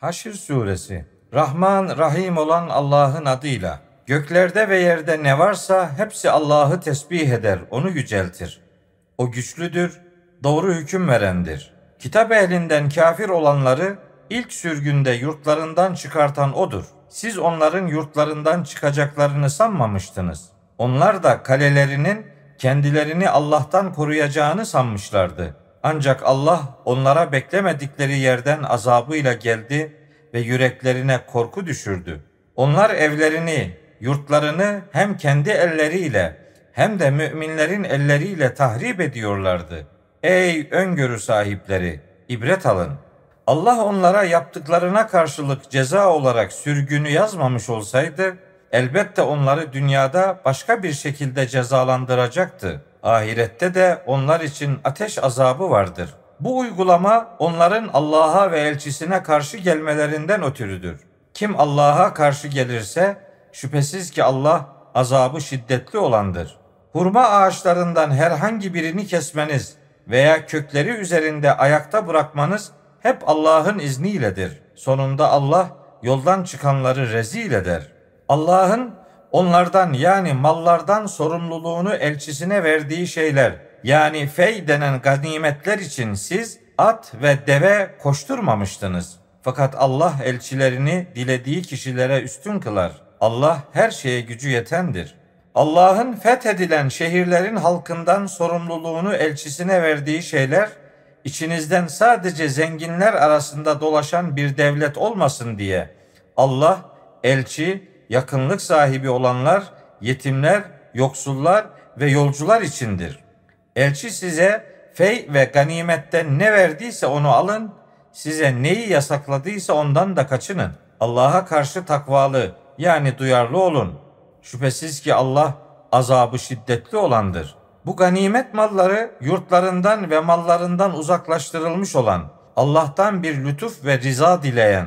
Haşr suresi Rahman Rahim olan Allah'ın adıyla göklerde ve yerde ne varsa hepsi Allah'ı tesbih eder, onu yüceltir. O güçlüdür, doğru hüküm verendir. Kitap ehlinden kafir olanları ilk sürgünde yurtlarından çıkartan odur. Siz onların yurtlarından çıkacaklarını sanmamıştınız. Onlar da kalelerinin kendilerini Allah'tan koruyacağını sanmışlardı. Ancak Allah onlara beklemedikleri yerden azabıyla geldi ve yüreklerine korku düşürdü. Onlar evlerini, yurtlarını hem kendi elleriyle hem de müminlerin elleriyle tahrip ediyorlardı. Ey öngörü sahipleri, ibret alın. Allah onlara yaptıklarına karşılık ceza olarak sürgünü yazmamış olsaydı, elbette onları dünyada başka bir şekilde cezalandıracaktı. Ahirette de onlar için ateş azabı vardır. Bu uygulama onların Allah'a ve elçisine karşı gelmelerinden ötürüdür. Kim Allah'a karşı gelirse şüphesiz ki Allah azabı şiddetli olandır. Hurma ağaçlarından herhangi birini kesmeniz veya kökleri üzerinde ayakta bırakmanız hep Allah'ın izniyledir. Sonunda Allah yoldan çıkanları rezil eder. Allah'ın onlardan yani mallardan sorumluluğunu elçisine verdiği şeyler yani fey denen ganimetler için siz at ve deve koşturmamıştınız. Fakat Allah elçilerini dilediği kişilere üstün kılar. Allah her şeye gücü yetendir. Allah'ın fethedilen şehirlerin halkından sorumluluğunu elçisine verdiği şeyler içinizden sadece zenginler arasında dolaşan bir devlet olmasın diye Allah elçi, yakınlık sahibi olanlar, yetimler, yoksullar ve yolcular içindir. Elçi size fey ve ganimetten ne verdiyse onu alın, size neyi yasakladıysa ondan da kaçının. Allah'a karşı takvalı yani duyarlı olun. Şüphesiz ki Allah azabı şiddetli olandır. Bu ganimet malları yurtlarından ve mallarından uzaklaştırılmış olan, Allah'tan bir lütuf ve riza dileyen,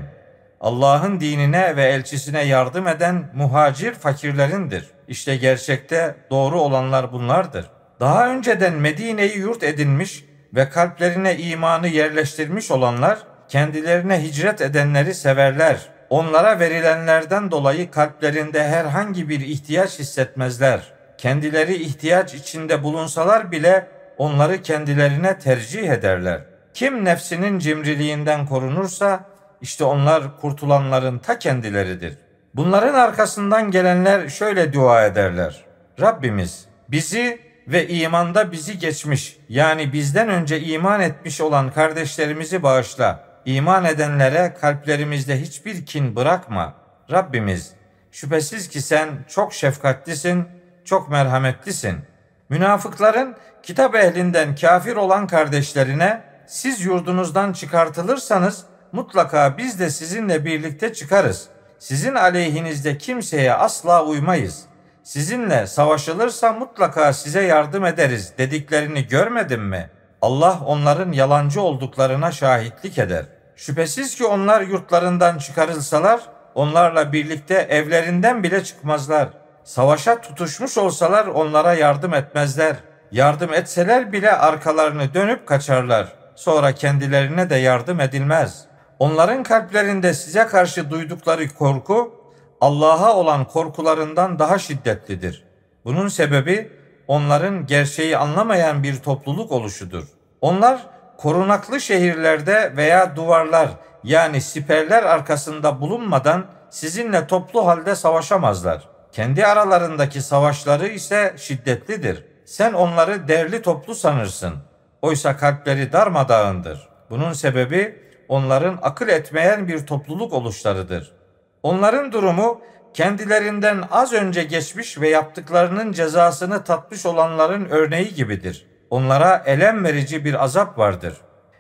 Allah'ın dinine ve elçisine yardım eden muhacir fakirlerindir. İşte gerçekte doğru olanlar bunlardır. Daha önceden Medine'yi yurt edinmiş ve kalplerine imanı yerleştirmiş olanlar kendilerine hicret edenleri severler. Onlara verilenlerden dolayı kalplerinde herhangi bir ihtiyaç hissetmezler. Kendileri ihtiyaç içinde bulunsalar bile onları kendilerine tercih ederler. Kim nefsinin cimriliğinden korunursa işte onlar kurtulanların ta kendileridir. Bunların arkasından gelenler şöyle dua ederler. Rabbimiz bizi ve imanda bizi geçmiş yani bizden önce iman etmiş olan kardeşlerimizi bağışla. İman edenlere kalplerimizde hiçbir kin bırakma. Rabbimiz şüphesiz ki sen çok şefkatlisin, çok merhametlisin. Münafıkların kitap ehlinden kafir olan kardeşlerine siz yurdunuzdan çıkartılırsanız mutlaka biz de sizinle birlikte çıkarız. Sizin aleyhinizde kimseye asla uymayız. Sizinle savaşılırsa mutlaka size yardım ederiz dediklerini görmedin mi? Allah onların yalancı olduklarına şahitlik eder. Şüphesiz ki onlar yurtlarından çıkarılsalar onlarla birlikte evlerinden bile çıkmazlar. Savaşa tutuşmuş olsalar onlara yardım etmezler. Yardım etseler bile arkalarını dönüp kaçarlar. Sonra kendilerine de yardım edilmez.'' Onların kalplerinde size karşı duydukları korku Allah'a olan korkularından daha şiddetlidir. Bunun sebebi onların gerçeği anlamayan bir topluluk oluşudur. Onlar korunaklı şehirlerde veya duvarlar yani siperler arkasında bulunmadan sizinle toplu halde savaşamazlar. Kendi aralarındaki savaşları ise şiddetlidir. Sen onları derli toplu sanırsın. Oysa kalpleri darmadağındır. Bunun sebebi onların akıl etmeyen bir topluluk oluşlarıdır. Onların durumu kendilerinden az önce geçmiş ve yaptıklarının cezasını tatmış olanların örneği gibidir. Onlara elem verici bir azap vardır.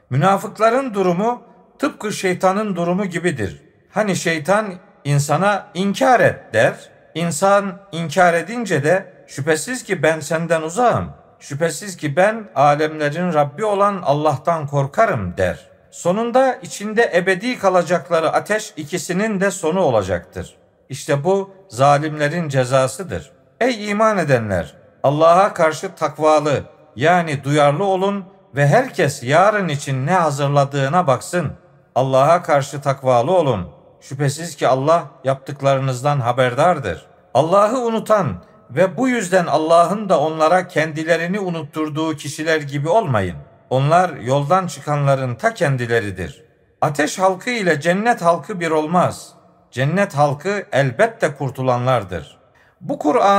Münafıkların durumu tıpkı şeytanın durumu gibidir. Hani şeytan insana inkar et der. İnsan inkar edince de şüphesiz ki ben senden uzağım. Şüphesiz ki ben alemlerin Rabbi olan Allah'tan korkarım der. Sonunda içinde ebedi kalacakları ateş ikisinin de sonu olacaktır. İşte bu zalimlerin cezasıdır. Ey iman edenler! Allah'a karşı takvalı yani duyarlı olun ve herkes yarın için ne hazırladığına baksın. Allah'a karşı takvalı olun. Şüphesiz ki Allah yaptıklarınızdan haberdardır. Allah'ı unutan ve bu yüzden Allah'ın da onlara kendilerini unutturduğu kişiler gibi olmayın. Onlar yoldan çıkanların ta kendileridir. Ateş halkı ile cennet halkı bir olmaz. Cennet halkı elbette kurtulanlardır. Bu Kur'an